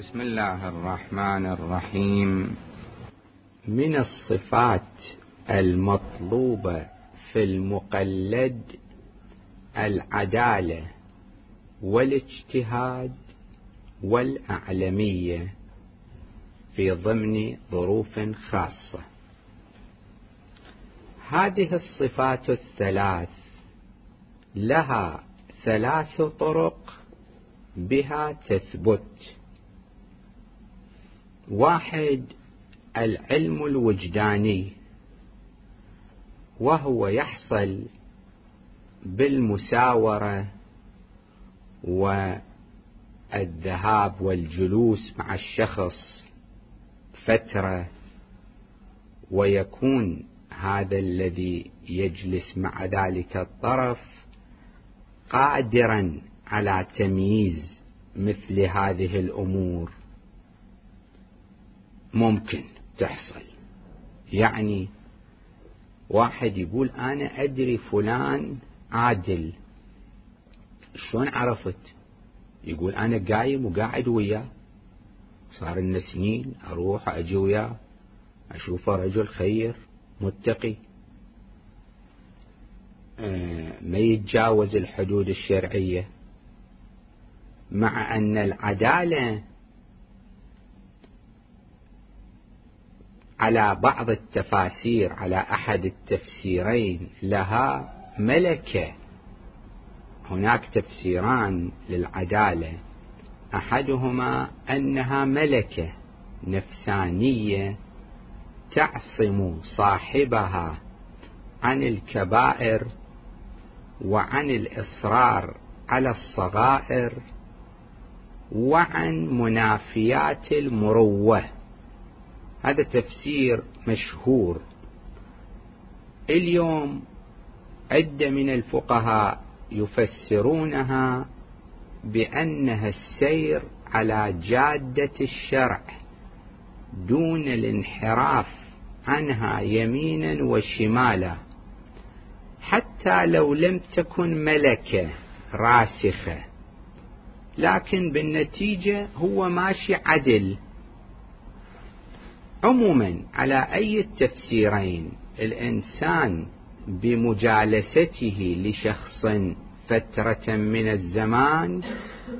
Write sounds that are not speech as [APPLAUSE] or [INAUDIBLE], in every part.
بسم الله الرحمن الرحيم. من الصفات المطلوبة في المقلد العدالة والاجتهاد والأعلمية في ضمن ظروف خاصة. هذه الصفات الثلاث لها ثلاث طرق بها تثبت. واحد العلم الوجداني وهو يحصل بالمساورة والذهاب والجلوس مع الشخص فترة ويكون هذا الذي يجلس مع ذلك الطرف قادرا على تمييز مثل هذه الأمور. ممكن تحصل. يعني واحد يقول أنا أدري فلان عادل. شلون عرفت؟ يقول أنا قايم وقاعد وياه. صار لنا سنين أروح أجي وياه اشوفه رجل خير متقي. آه، ما يتجاوز الحدود الشرعية. مع أن العدالة على بعض التفاسير على أحد التفسيرين لها ملكة. هناك تفسيران للعدالة. أحدهما أنها ملكة نفسانية تعصم صاحبها عن الكبائر وعن الإصرار على الصغائر وعن منافيات المروة. هذا تفسير مشهور. اليوم عدة من الفقهاء يفسرونها بأنها السير على جادة الشرع دون الانحراف عنها يمينا وشمالا. حتى لو لم تكن ملكة راسخة لكن بالنتيجة هو ماشي عدل. عموما على أي التفسيرين الإنسان بمجالسته لشخص فترة من الزمان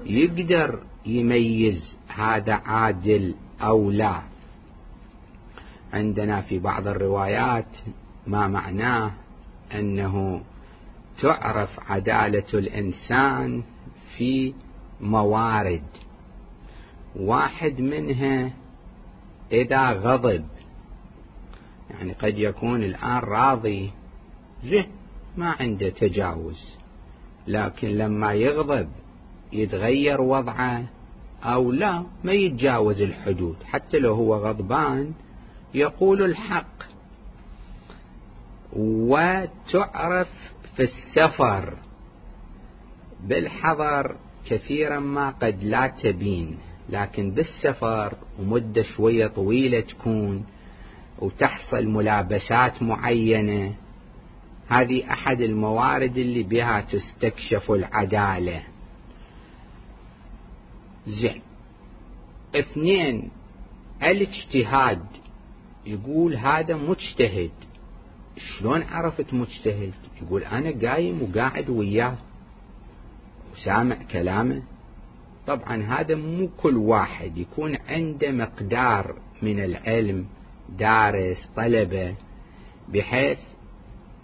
يقدر يميز هذا عادل أو لا؟ عندنا في بعض الروايات ما معناه أنه تعرف عدالة الإنسان في موارد. واحد منها إذا غضب. يعني قد يكون الآن راضي. زين ما عنده تجاوز. لكن لما يغضب يتغير وضعه أو لا ما يتجاوز الحدود. حتى لو هو غضبان يقول الحق. وتعرف في السفر. بالحضر كثيرا ما قد لا تبين. لكن بالسفر ومدة شوية طويلة تكون وتحصل ملابسات معينة هذه أحد الموارد اللي بها تستكشف العدالة. زين. اثنين الاجتهاد. يقول هذا مجتهد. شلون عرفت مجتهد؟ يقول أنا قايم وقاعد وياه وسامع كلامه. طبعا هذا مو كل واحد يكون عنده مقدار من العلم دارس طلبة بحيث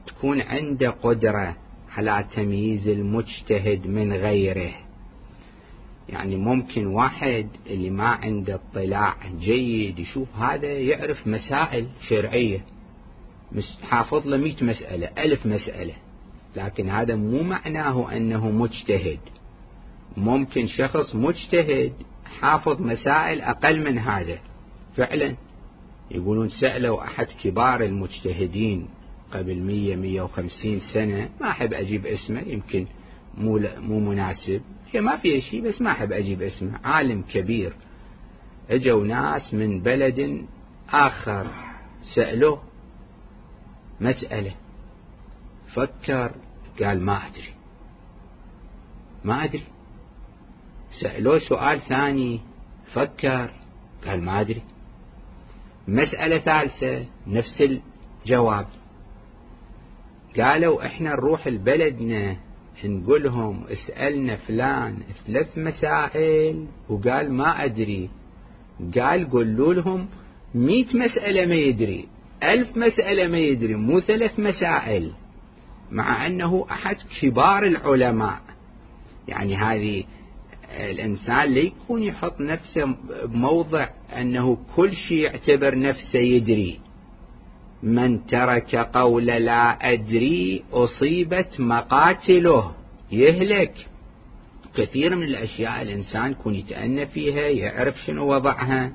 تكون عنده قدرة على تمييز المجتهد من غيره. يعني ممكن واحد اللي ما عنده اطلاع جيد يشوف هذا يعرف مسائل شرعية حافظ له مئة مسألة ألف مسألة لكن هذا مو معناه أنه مجتهد. ممكن شخص مجتهد حافظ مسائل أقل من هذا. فعلا يقولون سألوا أحد كبار المجتهدين قبل مية مية وخمسين سنة ما أحب أجيب اسمه يمكن مو, مو مناسب. هي ما فيها شيء بس ما أحب أجيب اسمه. عالم كبير. إجوا ناس من بلد آخر سألوه مسألة. فكر قال ما أدري. ما أدري. سألوه سؤال ثاني فكر قال ما أدري. مسألة ثالثة نفس الجواب. قالوا إحنا نروح لبلدنا نقولهم اسألنا فلان ثلاث مسائل وقال ما أدري. قال قولوا لهم مئة مسألة ما يدري ألف مسألة ما يدري مو ثلاث مسائل. مع أنه أحد كبار العلماء. يعني هذه الإنسان لا يكون يحط نفسه بموضع أنه كل شيء يعتبر نفسه يدري. من ترك قول لا أدري أصيبت مقاتله. يهلك. كثير من الأشياء الإنسان يكون يتأنى فيها يعرف شنو وضعها.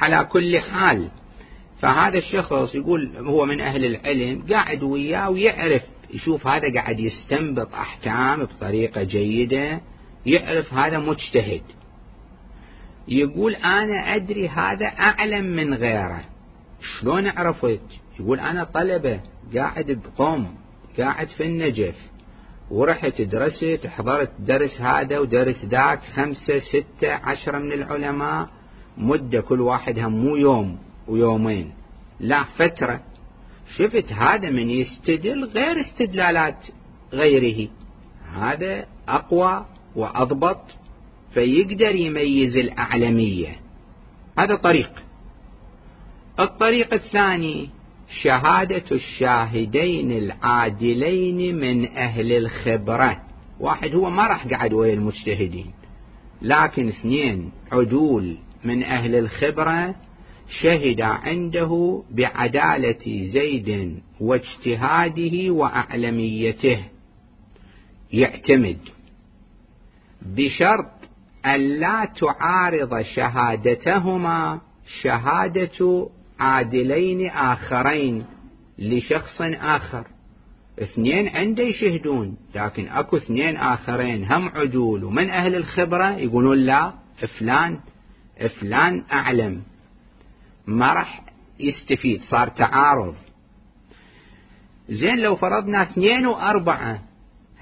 على كل حال فهذا الشخص يقول هو من أهل العلم قاعد وياه ويعرف يشوف هذا قاعد يستنبط أحكام بطريقة جيدة. يعرف هذا مجتهد. يقول أنا أدري هذا أعلم من غيره. شلون عرفت يقول أنا طلبة قاعد بقوم قاعد في النجف. ورحت درست حضرت درس هذا ودرس ذاك خمسة ستة عشرة من العلماء. مدة كل واحد هم مو يوم ويومين لا فترة. شفت هذا من يستدل غير استدلالات غيره. هذا أقوى وأضبط فيقدر يميز الأعلمية. هذا طريق. الطريق الثاني شهادة الشاهدين العادلين من أهل الخبرة. واحد هو ما راح قعد ويا المجتهدين. لكن اثنين عدول من أهل الخبرة شهد عنده بعدالة زيد واجتهاده وأعلميته. يعتمد. بشرط ألا تعارض شهادتهما شهادة عادلين آخرين لشخص آخر. اثنين عنده يشهدون لكن أكو اثنين آخرين هم عدول ومن أهل الخبرة يقولون لا فلان فلان أعلم. ما راح يستفيد صار تعارض. زين لو فرضنا اثنين وأربعة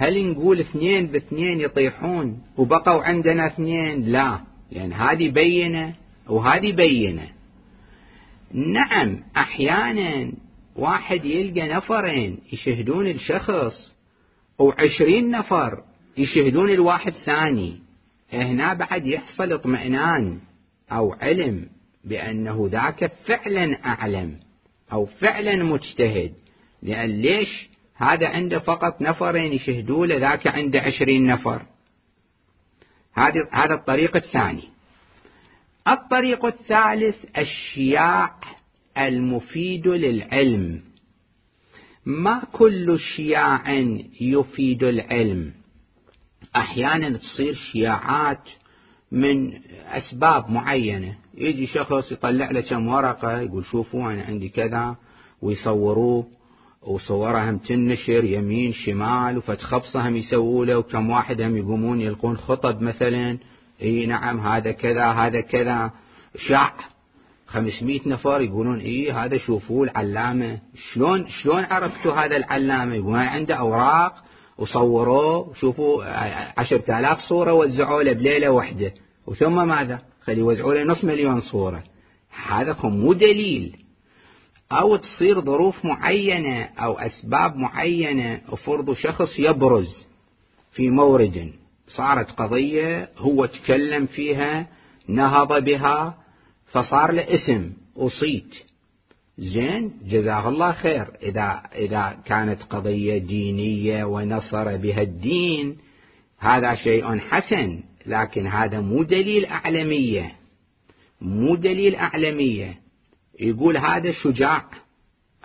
هل نقول اثنين باثنين يطيحون وبقوا عندنا اثنين؟ لا. لأن هذه بينة وهذه بينة. نعم أحيانا واحد يلقى نفرين يشهدون الشخص وعشرين نفر يشهدون الواحد ثاني. هنا بعد يحصل اطمئنان أو علم بأنه ذاك فعلا أعلم أو فعلا مجتهد. لأن ليش؟ هذا عنده فقط نفرين يشهدوا له ذاك عنده عشرين نفر. هذا هذا الطريق الثاني. الطريق الثالث الشياع المفيد للعلم. ما كل شياع يفيد العلم؟ أحيانا تصير شياعات من أسباب معينة. يجي شخص يطلع له كم ورقة يقول شوفوا أنا عندي كذا ويصوروه. وصورها هم تنشر يمين شمال وفت خبصة هم يسووا له. وكم واحد هم يقومون يلقون خطب مثلا. إي نعم هذا كذا هذا كذا. شاع 500 نفر يقولون إي هذا شوفوه العلامة. شلون شلون عرفتوا هذا العلامة؟ يقولون عنده أوراق وصوروه شوفوا عشرة آلاف صورة وزعوا له بليلة واحدة. وثم ماذا؟ خلي يوزعوا له نص مليون صورة. هذا مو دليل. أو تصير ظروف معينة أو أسباب معينة وفرض شخص يبرز في مورد صارت قضية هو تكلم فيها نهض بها فصار له اسم وصيت. زين جزاه الله خير. إذا إذا كانت قضية دينية ونصر بها الدين هذا شيء حسن لكن هذا مو دليل أعلمية. مو دليل أعلمية. يقول هذا شجاع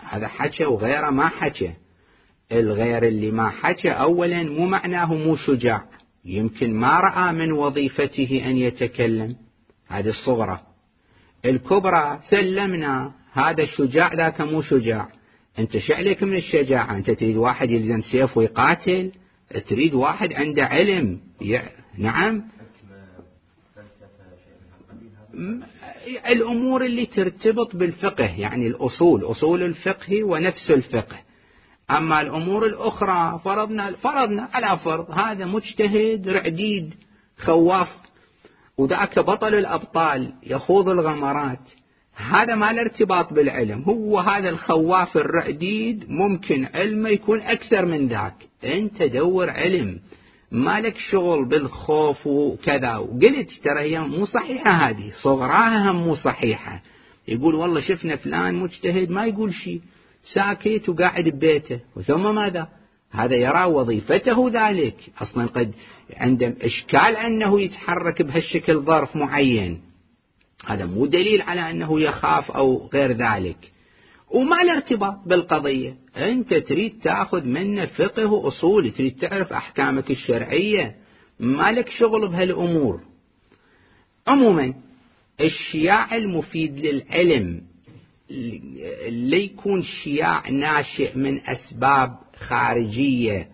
هذا حكى وغيره ما حكى الغير اللي ما حكى أولا مو معناه مو شجاع يمكن ما رأى من وظيفته أن يتكلم. هذه الصغرى. الكبرى سلمنا هذا الشجاع ذاك مو شجاع. أنت شعلك من الشجاعة؟ أنت تريد واحد يلزم سيف ويقاتل؟ تريد واحد عنده علم؟ نعم. الأمور اللي ترتبط بالفقه يعني الأصول أصول الفقه ونفس الفقه. أما الأمور الأخرى فرضنا فرضنا على فرض هذا مجتهد رعديد خواف وذاك بطل الأبطال يخوض الغمرات. هذا ما له ارتباط بالعلم. هو هذا الخواف الرعديد ممكن علمه يكون أكثر من ذاك. أنت دور علم. ما لك شغل بالخوف وكذا. وقلت ترى هي مو صحيحة هذه صغراها هم مو صحيحة. يقول والله شفنا فلان مجتهد ما يقول شيء ساكت وقاعد ببيته. وثم ماذا؟ هذا يرى وظيفته ذلك. أصلا قد عنده إشكال أنه يتحرك بهالشكل ظرف معين. هذا مو دليل على أنه يخاف أو غير ذلك. وما له ارتباط بالقضية أنت تريد تأخذ منه فقه وأصول تريد تعرف أحكامك الشرعية ما لك شغل بهالأمور. عموما الشياع المفيد للعلم ليكون شياع ناشئ من أسباب خارجية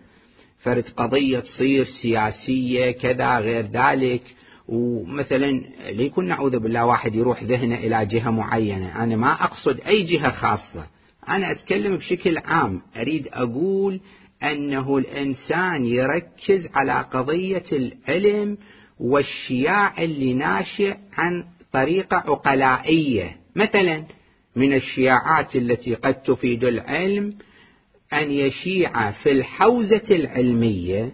فرد قضية تصير سياسية كذا غير ذلك. ومثلا ليكون نعوذ بالله واحد يروح ذهنه إلى جهة معينة. أنا ما أقصد أي جهة خاصة. أنا أتكلم بشكل عام. أريد أقول أنه الإنسان يركز على قضية العلم والشياع اللي ناشئ عن طريقة عقلائية. مثلا من الشياعات التي قد تفيد العلم أن يشيع في الحوزة العلمية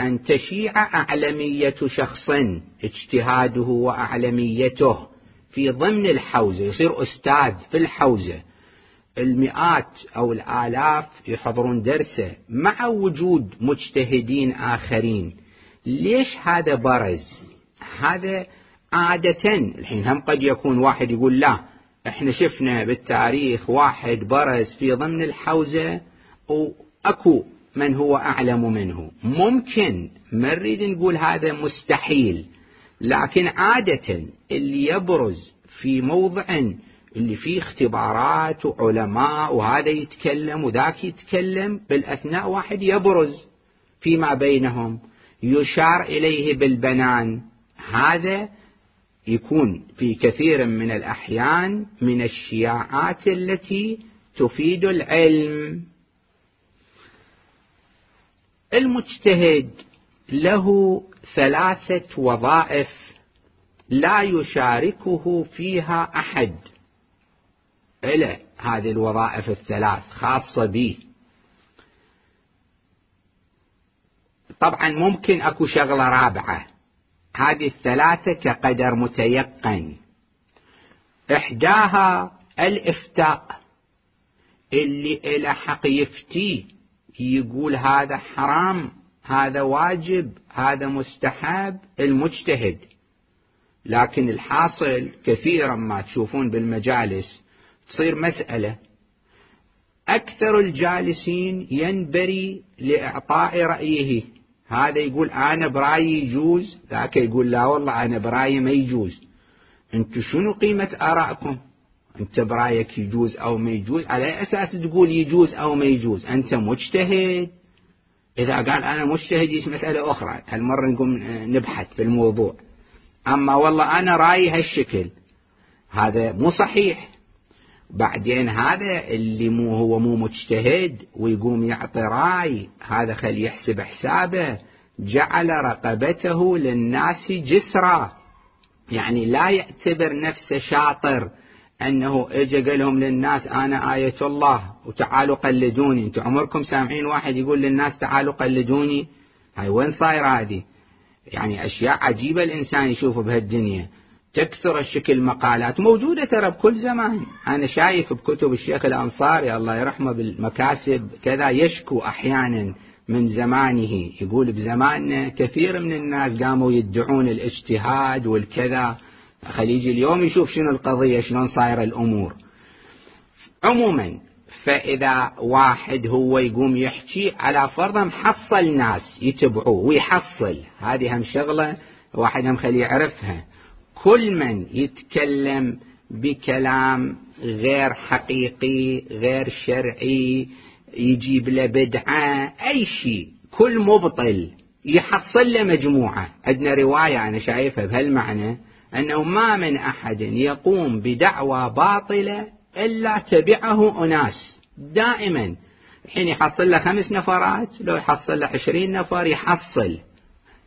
أن تشيع أعلمية شخص اجتهاده وأعلميته في ضمن الحوزة يصير أستاذ في الحوزة. المئات أو الآلاف يحضرون درسه مع وجود مجتهدين آخرين. ليش هذا برز؟ هذا عادة. الحين هم قد يكون واحد يقول لا إحنا شفنا بالتاريخ واحد برز في ضمن الحوزة وأكو من هو أعلم منه. ممكن ما نريد نقول هذا مستحيل لكن عادة اللي يبرز في موضع اللي فيه اختبارات وعلماء وهذا يتكلم وذاك يتكلم بالأثناء واحد يبرز فيما بينهم يشار إليه بالبنان. هذا يكون في كثير من الأحيان من الشياعات التي تفيد العلم. المجتهد له ثلاثة وظائف لا يشاركه فيها أحد. إلى هذه الوظائف الثلاث خاصة به طبعا ممكن أكو شغلة رابعة. هذه الثلاثة كقدر متيقن. إحداها الإفتاء. اللي إلى حق يفتي يقول هذا حرام هذا واجب هذا مستحب المجتهد. لكن الحاصل كثيرا ما تشوفون بالمجالس تصير مسألة. أكثر الجالسين ينبري لإعطاء رأيه. هذا يقول أنا برأيي يجوز ذاك يقول لا والله أنا برأيي ما يجوز. أنتم شنو قيمة آرائكم؟ أنت برأيك يجوز أو ما يجوز؟ على أي أساس تقول يجوز أو ما يجوز أنت مجتهد؟ إذا قال أنا مجتهد مسألة أخرى؟ هالمرة نقوم نبحث في الموضوع. أما والله أنا رأيي هالشكل. هذا مو صحيح. بعدين هذا اللي مو هو مو مجتهد ويقوم يعطي رأي هذا خل يحسب حسابه. جعل رقبته للناس جسرا يعني لا يعتبر نفسه شاطر. أنه اجى قال لهم للناس أنا آية الله وتعالوا قلدوني. أنتم عمركم سامعين واحد يقول للناس تعالوا قلدوني؟ هاي وين صاير هذه؟ يعني أشياء عجيبة الإنسان يشوفه بهالدنيا. تكثر الشكل مقالات. موجودة ترى بكل زمان. أنا شايف بكتب الشيخ الأنصاري الله يرحمه بالمكاسب كذا يشكو أحيانا من زمانه. يقول بزماننا كثير من الناس قاموا يدعون الإجتهاد والكذا. خليجي اليوم يشوف شنو القضية شلون صايرة الأمور. عموما فإذا واحد هو يقوم يحكي على فرض محصل ناس يتبعوه ويحصل. هذه هم شغلة واحد هم خليه يعرفها. كل من يتكلم بكلام غير حقيقي غير شرعي يجيب له بدعة أي شيء كل مبطل يحصل له مجموعة. عندنا رواية أنا شايفها بهالمعنى. أنه ما من أحد يقوم بدعوى باطلة إلا تبعه أناس دائما. حين يحصل له خمس نفرات لو يحصل له عشرين نفر يحصل.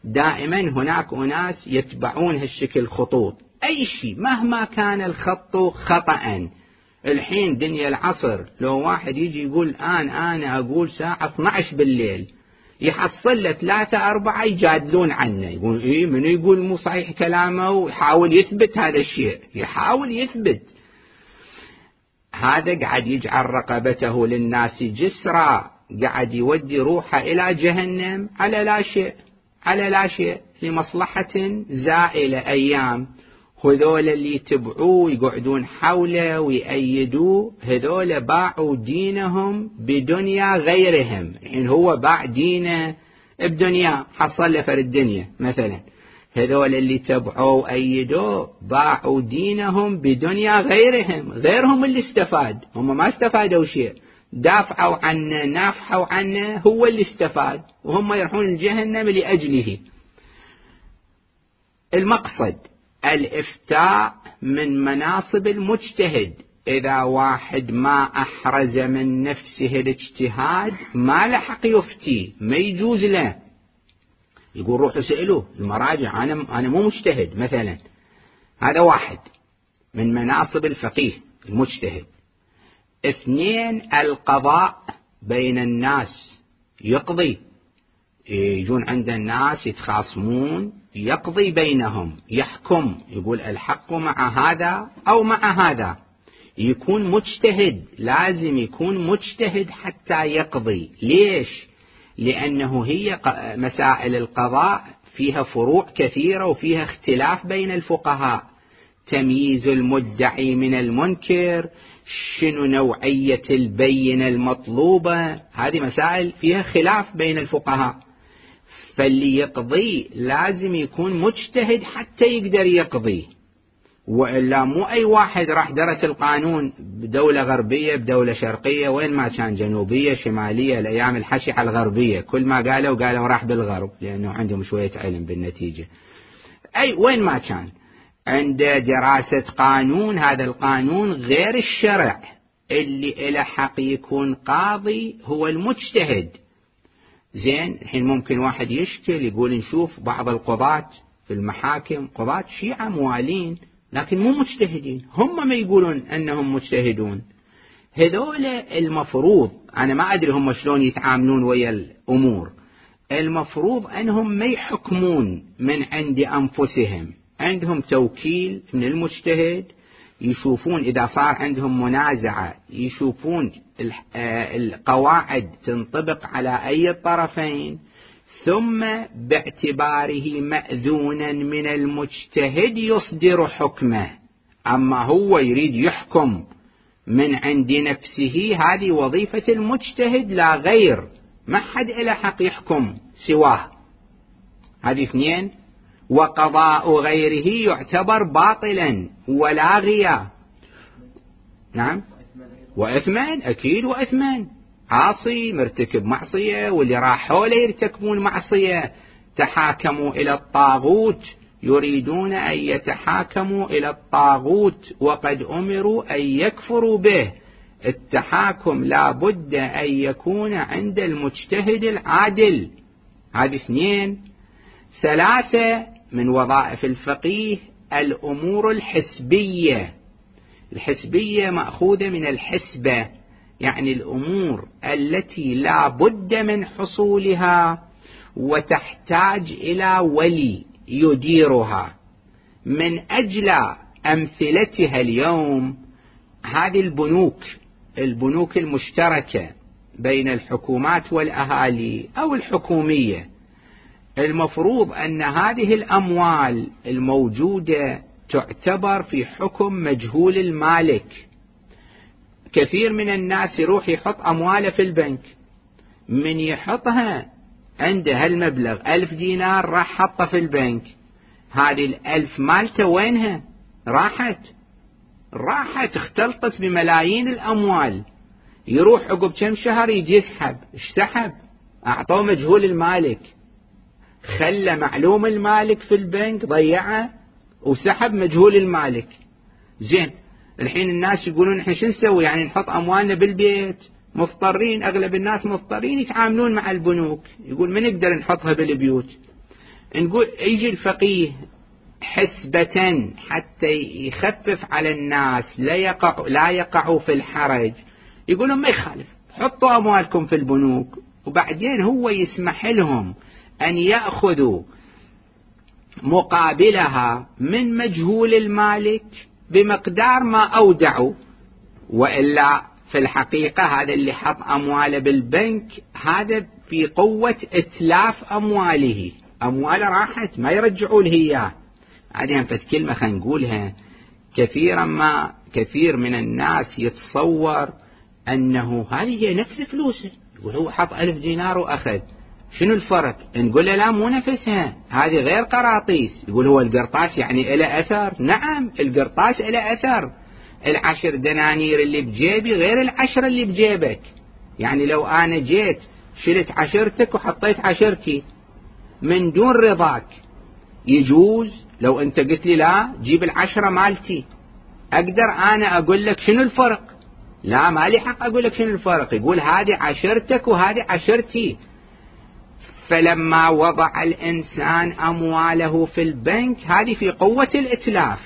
دائما هناك أناس يتبعون هالشكل خطوط. أي شيء مهما كان الخط خطأ الحين دنيا العصر لو واحد يجي يقول الآن أنا أقول ساعة 12 بالليل. يحصل له ثلاثة أربعة يجادلون عنه. يقول إيه من يقول مو صحيح كلامه؟ ويحاول يثبت هذا الشيء. يحاول يثبت. هذا قاعد يجعل رقبته للناس جسرا. قاعد يودي روحه إلى جهنم على لا شيء على لا شيء لمصلحة زائلة أيام. هذول اللي يتبعوه يقعدون حوله ويأيدوه هذول باعوا دينهم بدنيا غيرهم. يعني هو باع دينه بدنيا حصل له فرد الدنيا مثلا. هذول اللي تبعوه وأيدوه باعوا دينهم بدنيا غيرهم غيرهم اللي استفاد. هم ما استفادوا شيء. دافعوا عنه نافحوا عنه هو اللي استفاد. وهم يروحون الجهنم لأجله. المقصد الإفتاء من مناصب المجتهد. إذا واحد ما أحرز من نفسه الاجتهاد ما لحق يفتي ما يجوز له. يقول روحوا سألوه المراجع أنا أنا مو مجتهد مثلا. هذا واحد من مناصب الفقيه المجتهد. اثنين القضاء بين الناس. يقضي يجون عند الناس يتخاصمون يقضي بينهم يحكم يقول الحق مع هذا أو مع هذا. يكون مجتهد لازم يكون مجتهد حتى يقضي. ليش؟ لأنه هي مسائل القضاء فيها فروع كثيرة وفيها اختلاف بين الفقهاء. تمييز المدعي من المنكر شنو نوعية البينة المطلوبة؟ هذه مسائل فيها خلاف بين الفقهاء. فاللي يقضي لازم يكون مجتهد حتى يقدر يقضي. وإلا مو أي واحد راح درس القانون بدولة غربية بدولة شرقية وين ما كان جنوبية شمالية الأيام الحشي على الغربية. كل ما قالوا قالوا راح بالغرب لأنه عندهم شوية علم بالنتيجة. أي وين ما كان. عند دراسة قانون هذا القانون غير الشرع. اللي له حق يكون قاضي هو المجتهد. زين الحين ممكن واحد يشكل يقول نشوف بعض القضاة في المحاكم قضاة شيعة موالين لكن مو مجتهدين. هم ما يقولون أنهم مجتهدون. هذول المفروض أنا ما أدري هم شلون يتعاملون ويا الأمور. المفروض أنهم ما يحكمون من عند أنفسهم. عندهم توكيل من المجتهد يشوفون إذا صار عندهم منازعة يشوفون القواعد تنطبق على أي الطرفين ثم باعتباره مأذونا من المجتهد يصدر حكمه. أما هو يريد يحكم من عند نفسه هذه وظيفة المجتهد لا غير. ما حد إلى حق يحكم سواه. هذه اثنين. وقضاء غيره يعتبر باطلا ولاغيا نعم. وإثمان أكيد وإثمان. عاصي مرتكب معصية واللي راح حوله يرتكبون معصية. تحاكموا إلى الطاغوت يريدون أن يتحاكموا إلى الطاغوت وقد أمروا أن يكفروا به. التحاكم لا بد أن يكون عند المجتهد العادل. هذه اثنين. ثلاثة من وظائف الفقيه الأمور الحسبية. الحسبية مأخوذة من الحسبة يعني الأمور التي لا بد من حصولها وتحتاج إلى ولي يديرها. من أجل أمثلتها اليوم هذه البنوك البنوك المشتركة بين الحكومات والأهالي أو الحكومية. المفروض أن هذه الأموال الموجودة تعتبر في حكم مجهول المالك. كثير من الناس يروح يحط أمواله في البنك. من يحطها عنده هالمبلغ ألف دينار راح حطه في البنك. هذه الألف مالته وينها؟ راحت. راحت اختلطت بملايين الأموال. يروح عقب كم شهر يجي يسحب. إيش سحب؟ أعطوه مجهول المالك. خلى معلوم المالك في البنك ضيعه. وسحب مجهول المالك. زين الحين الناس يقولون إحنا شو نسوي؟ يعني نحط أموالنا بالبيت. مضطرين أغلب الناس مضطرين يتعاملون مع البنوك. يقول ما نقدر نحطها بالبيوت؟ نقول يجي الفقيه حسبة حتى يخفف على الناس لا يقع لا يقعوا في الحرج. يقول لهم ما يخالف حطوا أموالكم في البنوك. وبعدين هو يسمح لهم أن يأخذوا مقابلها من مجهول المالك بمقدار ما أودعوا وإلا في الحقيقة هذا اللي حط أمواله بالبنك هذا في قوة إتلاف أمواله. أمواله راحت ما يرجعوا له إياه بعدين فت كلمة خلينا نقولها. كثيرا ما كثير من الناس يتصور أنه هذه هي نفس فلوسه يقول هو حط ألف دينار وأخذ. شنو الفرق؟ نقول له لا مو نفسها. هذه غير قراطيس. يقول هو القرطاس يعني له أثر. نعم القرطاس له أثر. العشر دنانير اللي بجيبي غير العشرة اللي بجيبك. يعني لو أنا جيت شلت عشرتك وحطيت عشرتي من دون رضاك يجوز لو أنت قلت لي لا جيب العشرة مالتي. أقدر أنا أقول لك شنو الفرق؟ لا ما لي حق أقول لك شنو الفرق. يقول هذه عشرتك وهذه عشرتي. فلما وضع الإنسان أمواله في البنك هذه في قوة الإتلاف.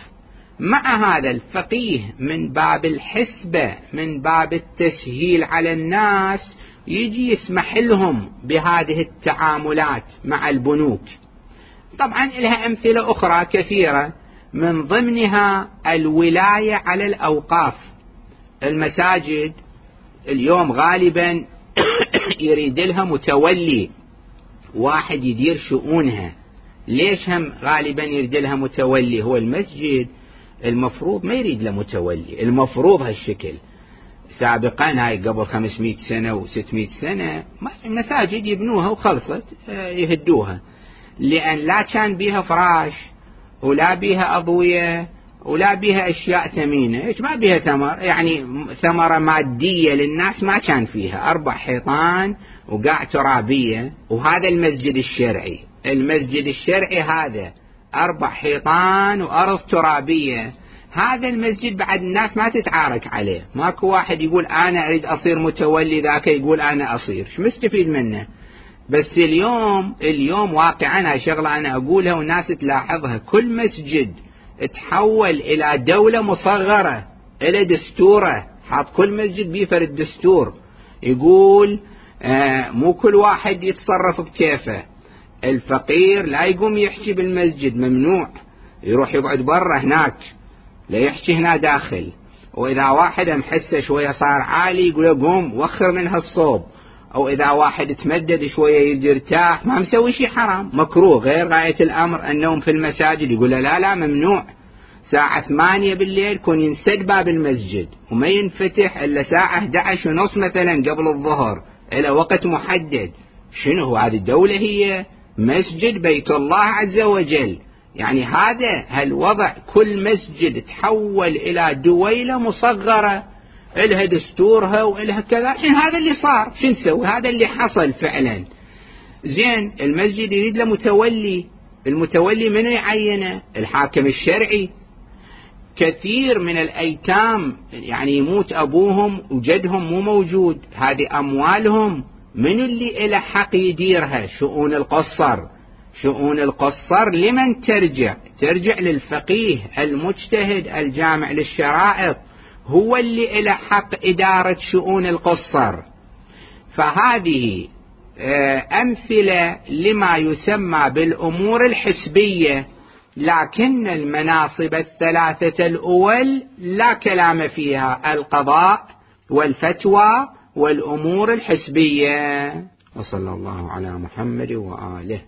مع هذا الفقيه من باب الحسبة من باب التسهيل على الناس يجي يسمح لهم بهذه التعاملات مع البنوك. طبعا لها أمثلة أخرى كثيرة. من ضمنها الولاية على الأوقاف. المساجد اليوم غالبا [COUGHS] يريد لها متولي. واحد يدير شؤونها. ليش هم غالبا يريد لها متولي؟ هو المسجد المفروض ما يريد له متولي. المفروض هالشكل. سابقا هاي قبل 500 سنة و600 سنة مساجد يبنوها وخلصت آه، يهدوها. لأن لا كان بها فراش ولا بها أضوية. ولا بها أشياء ثمينة. ما بها ثمر يعني ثمرة مادية للناس ما كان فيها. أربع حيطان وقاع ترابية وهذا المسجد الشرعي. المسجد الشرعي هذا أربع حيطان وأرض ترابية. هذا المسجد بعد الناس ما تتعارك عليه. ماكو واحد يقول أنا أريد أصير متولي ذاك يقول أنا أصير. شو مستفيد منه؟ بس اليوم اليوم واقعا شغلة أنا أقولها والناس تلاحظها. كل مسجد تحول إلى دولة مصغرة إلى دستورة. حاط كل مسجد بيفر الدستور. يقول آه مو كل واحد يتصرف بكيفه. الفقير لا يقوم يحكي بالمسجد ممنوع. يروح يقعد برا هناك لا يحكي هنا داخل. وإذا واحد محسه شوية صار عالي يقول قوم وخر من هالصوب أو إذا واحد تمدد شوية يجي يرتاح ما مسوي شيء حرام. مكروه. غير غاية الأمر النوم في المساجد يقول لا لا ممنوع. ساعة ثمانية بالليل يكون ينسد باب المسجد وما ينفتح إلا ساعة 11 ونص مثلا قبل الظهر إلى وقت محدد. شنو هو؟ هذه الدولة هي مسجد بيت الله عز وجل. يعني هذا هالوضع كل مسجد تحول إلى دويلة مصغرة. إلها دستورها وإلها كذا. الحين هذا اللي صار. شو نسوي هذا اللي حصل فعلا. زين المسجد يريد له متولي. المتولي منو يعينه؟ الحاكم الشرعي. كثير من الأيتام يعني يموت أبوهم وجدهم مو موجود. هذه أموالهم. من اللي إلى حق يديرها؟ شؤون القصر. شؤون القصر لمن ترجع؟ ترجع للفقيه المجتهد الجامع للشرائط. هو اللي إلى حق إدارة شؤون القصر. فهذه آه، أمثلة لما يسمى بالأمور الحسبية لكن المناصب الثلاثة الأول لا كلام فيها القضاء والفتوى والأمور الحسبية. وصلى الله على محمد وآله.